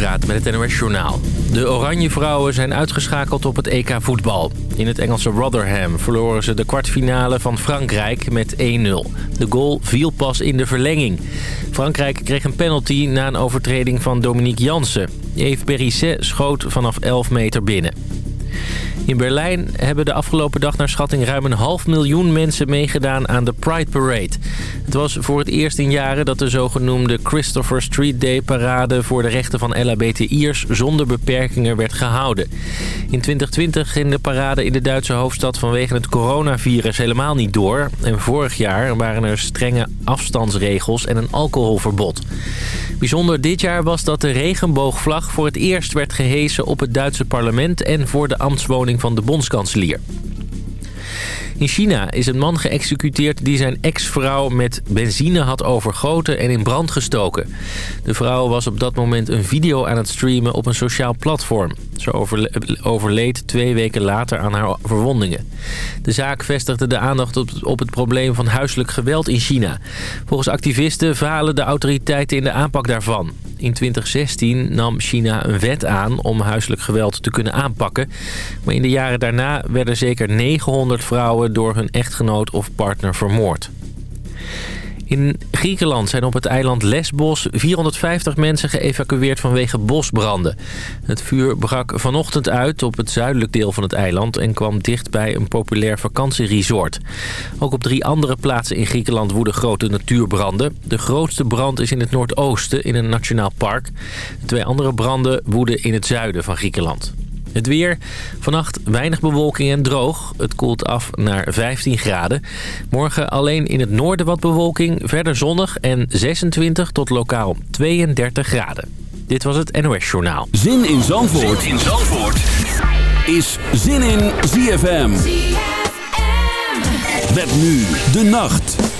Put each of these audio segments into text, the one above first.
Met het NOS Journaal. De Oranje Vrouwen zijn uitgeschakeld op het EK voetbal. In het Engelse Rotherham verloren ze de kwartfinale van Frankrijk met 1-0. De goal viel pas in de verlenging. Frankrijk kreeg een penalty na een overtreding van Dominique Jansen. Yves Perisset schoot vanaf 11 meter binnen. In Berlijn hebben de afgelopen dag naar schatting ruim een half miljoen mensen meegedaan aan de Pride Parade. Het was voor het eerst in jaren dat de zogenoemde Christopher Street Day parade voor de rechten van LHBTI'ers zonder beperkingen werd gehouden. In 2020 ging de parade in de Duitse hoofdstad vanwege het coronavirus helemaal niet door. En vorig jaar waren er strenge afstandsregels en een alcoholverbod. Bijzonder dit jaar was dat de regenboogvlag voor het eerst werd gehesen op het Duitse parlement en voor de ambtswoning van de bondskanselier. In China is een man geëxecuteerd die zijn ex-vrouw met benzine had overgoten en in brand gestoken. De vrouw was op dat moment een video aan het streamen op een sociaal platform. Ze overleed twee weken later aan haar verwondingen. De zaak vestigde de aandacht op het probleem van huiselijk geweld in China. Volgens activisten falen de autoriteiten in de aanpak daarvan. In 2016 nam China een wet aan om huiselijk geweld te kunnen aanpakken. Maar in de jaren daarna werden zeker 900 vrouwen door hun echtgenoot of partner vermoord. In Griekenland zijn op het eiland Lesbos 450 mensen geëvacueerd vanwege bosbranden. Het vuur brak vanochtend uit op het zuidelijk deel van het eiland... en kwam dicht bij een populair vakantieresort. Ook op drie andere plaatsen in Griekenland woeden grote natuurbranden. De grootste brand is in het noordoosten in een nationaal park. Twee andere branden woeden in het zuiden van Griekenland. Het weer. Vannacht weinig bewolking en droog. Het koelt af naar 15 graden. Morgen alleen in het noorden wat bewolking. Verder zonnig en 26 tot lokaal 32 graden. Dit was het NOS Journaal. Zin in Zandvoort, zin in Zandvoort. is Zin in ZFM. ZFM. Met nu de nacht.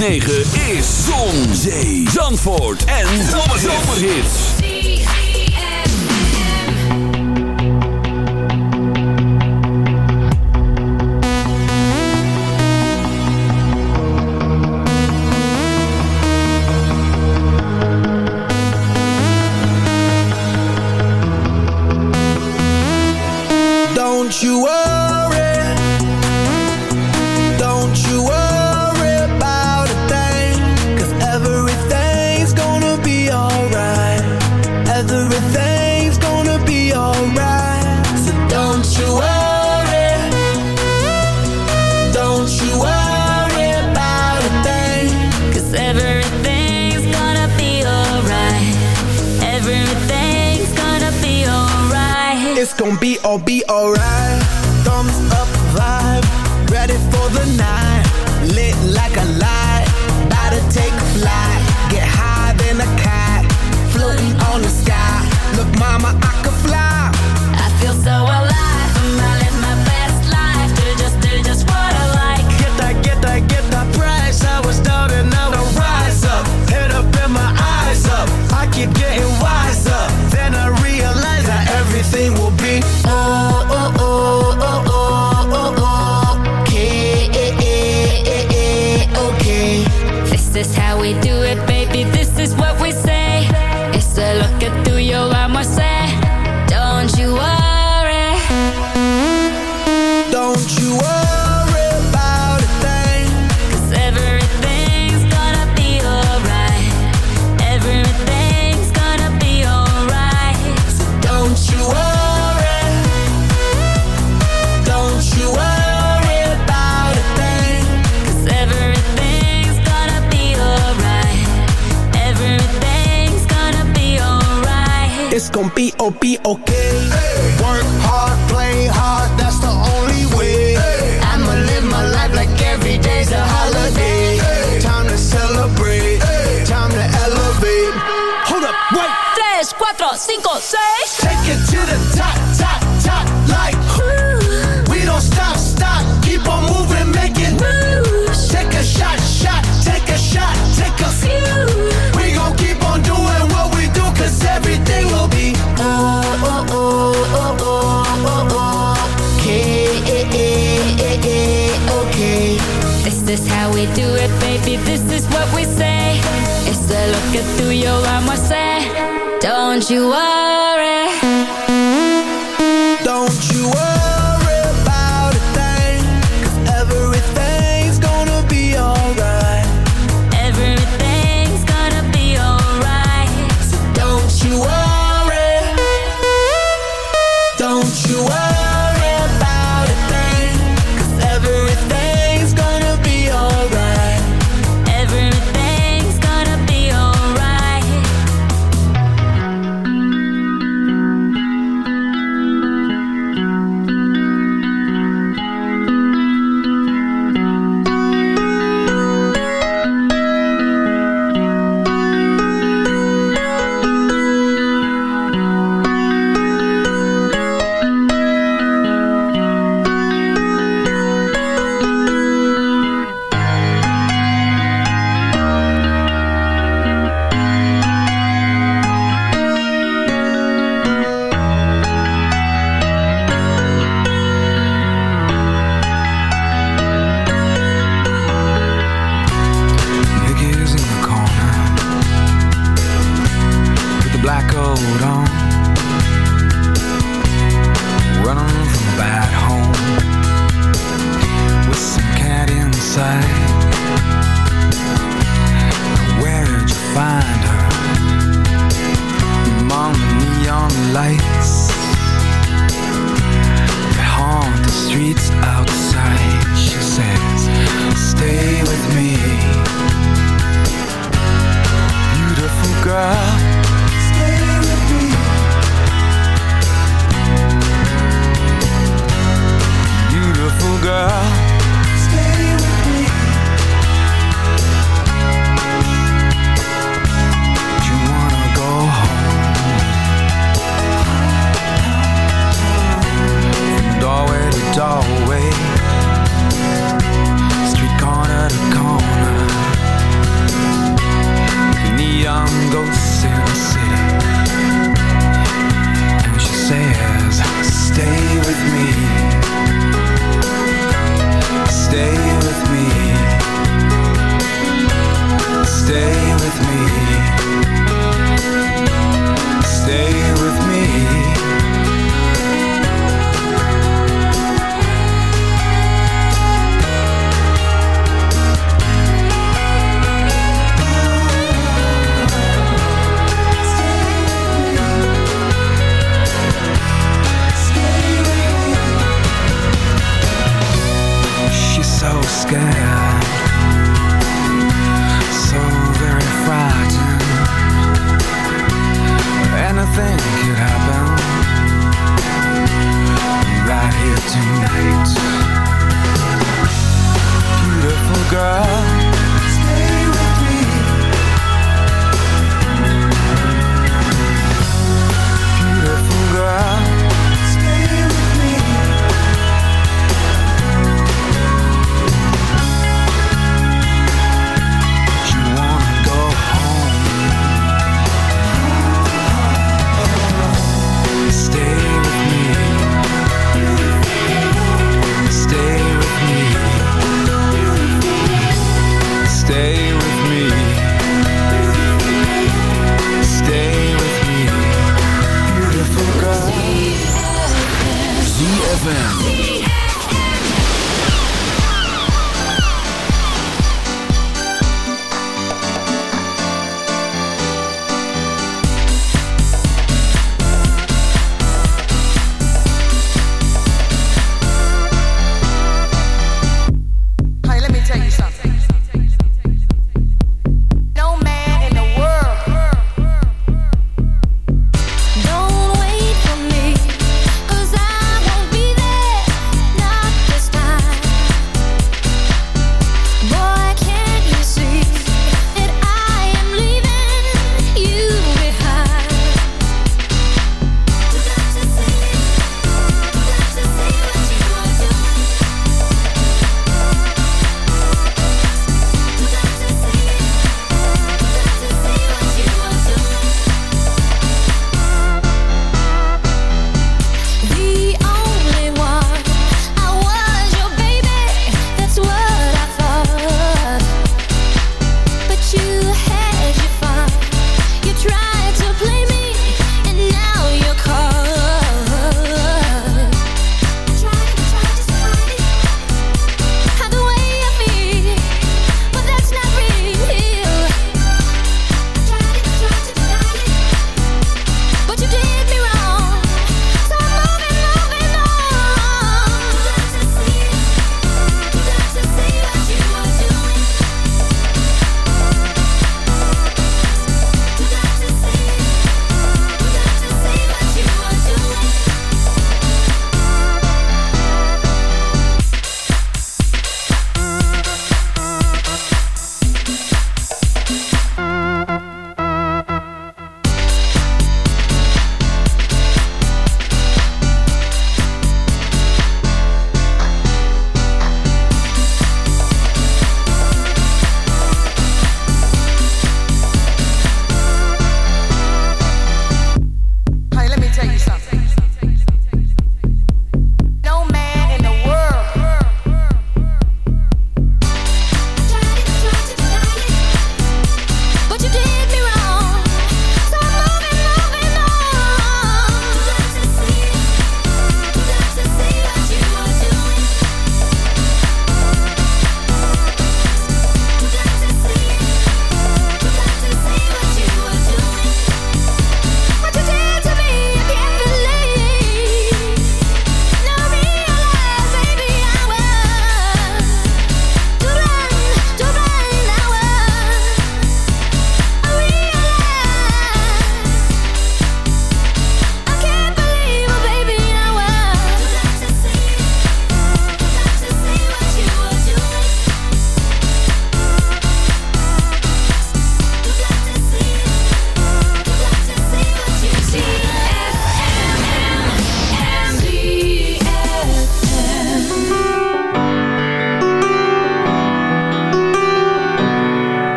106.9 is Zon, Zee, Zandvoort en Zomerhits. Don't you worry I'll be alright. One, two, three, four, five, six. Take it to the top, top. want you out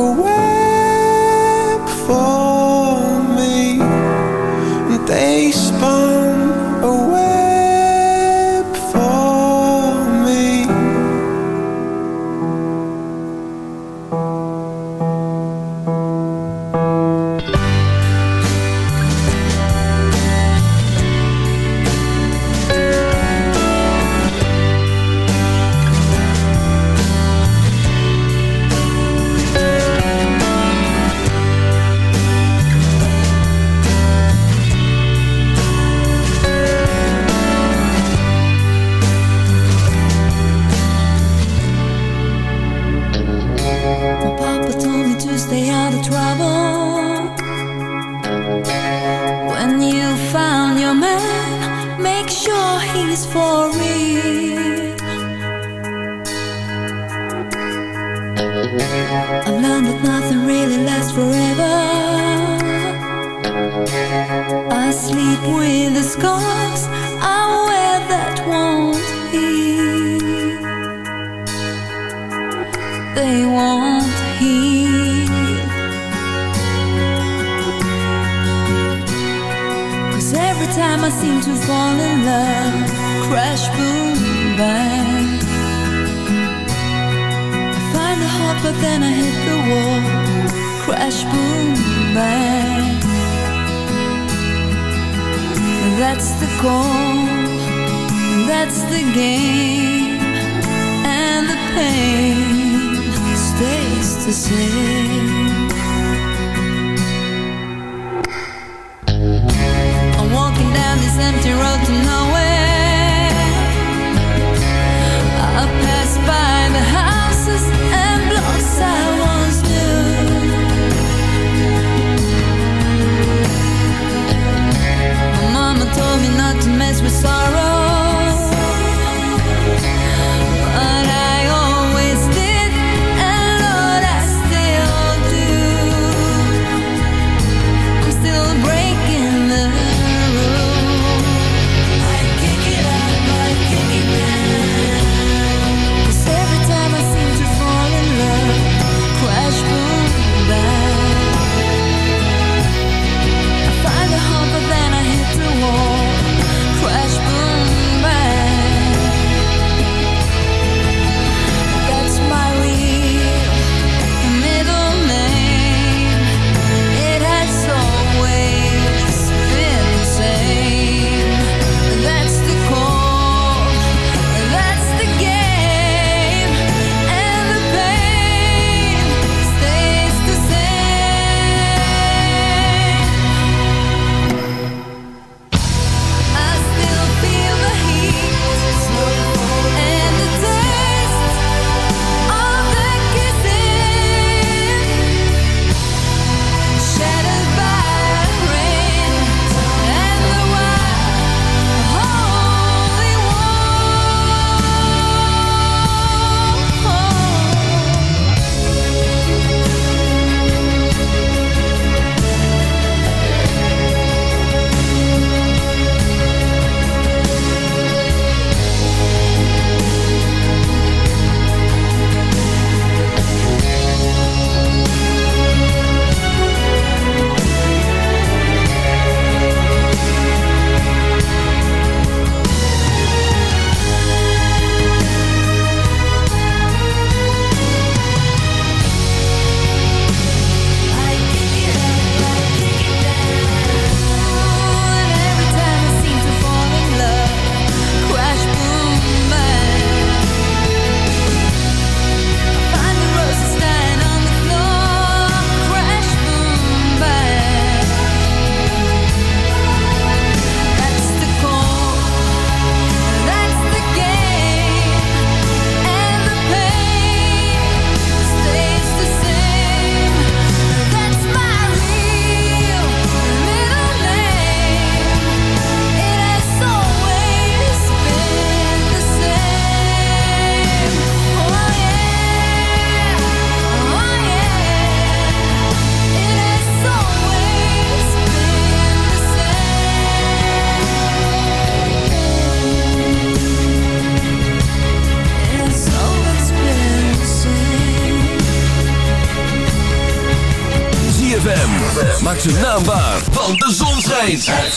away. Empty road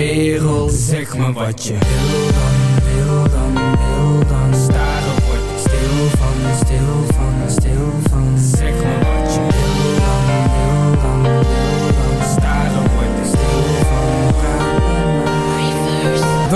Wereld. Zeg me wat je wil dan, wil dan, wil dan Staren. Word ik stil van, stil van, stil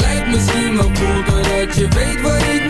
Ik lijk misschien wel cool Doordat je weet wat ik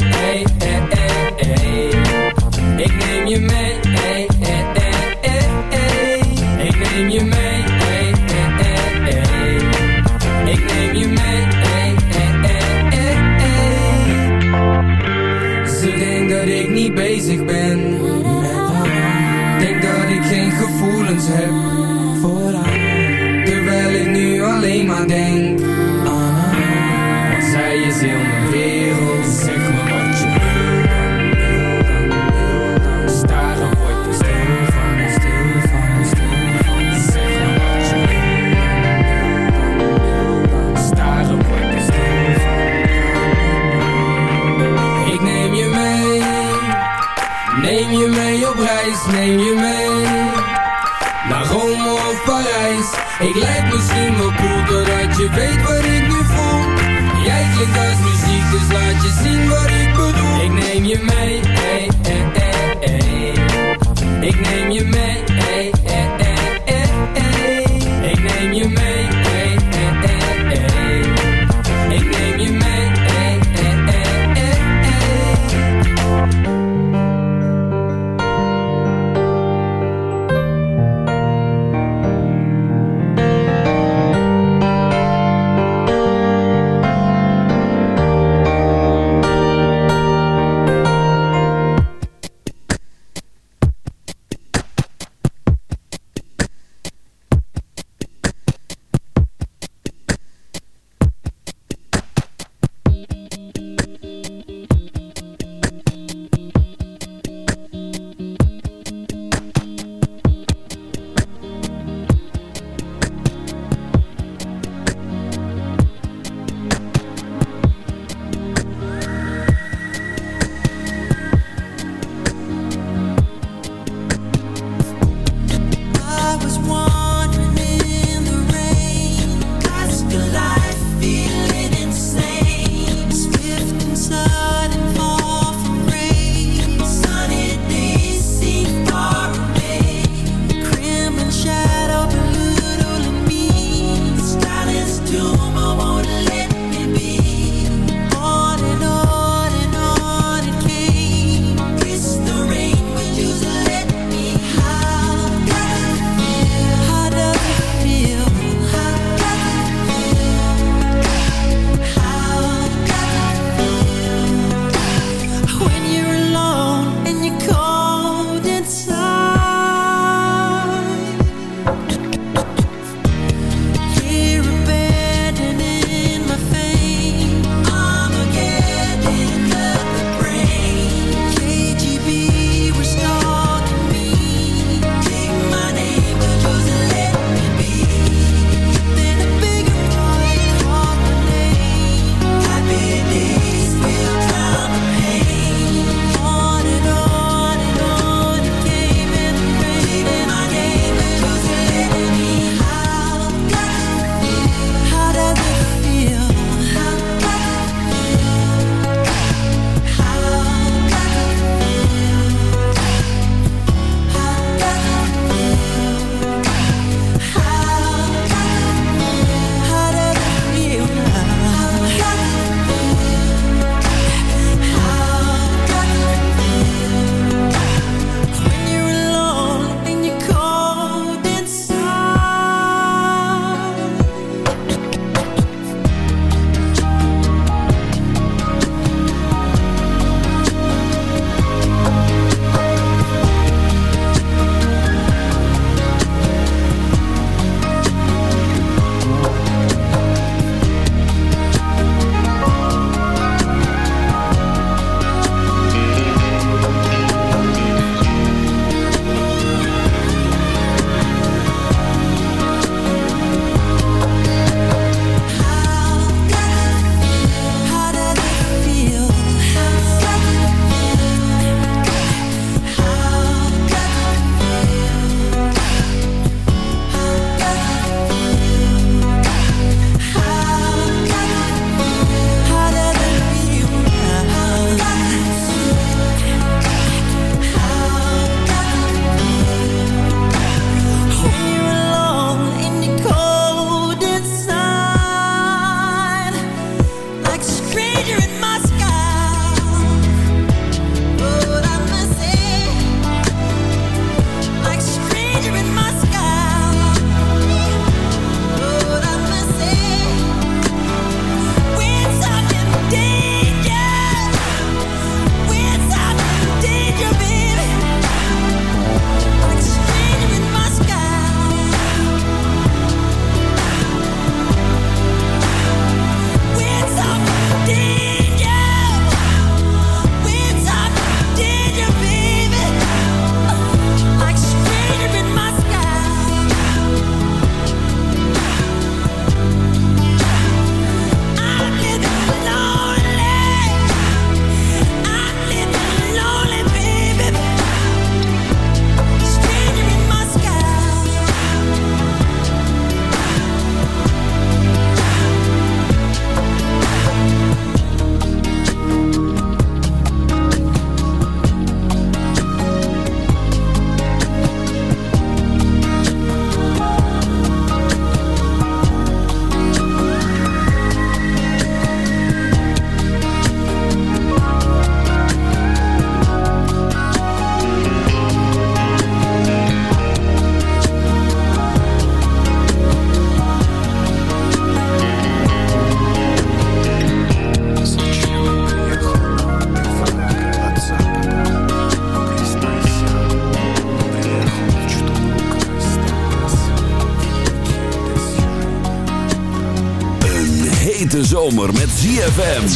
ZFM.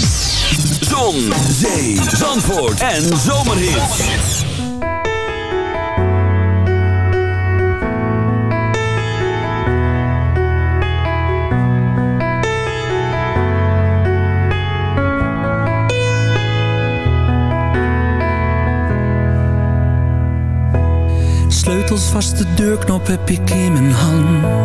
Zon, zee, zandvoort en zomerhits. Sleutels vast de deurknop heb ik in mijn hand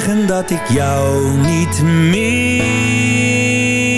zeggen dat ik jou niet meer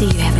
see you haven't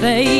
face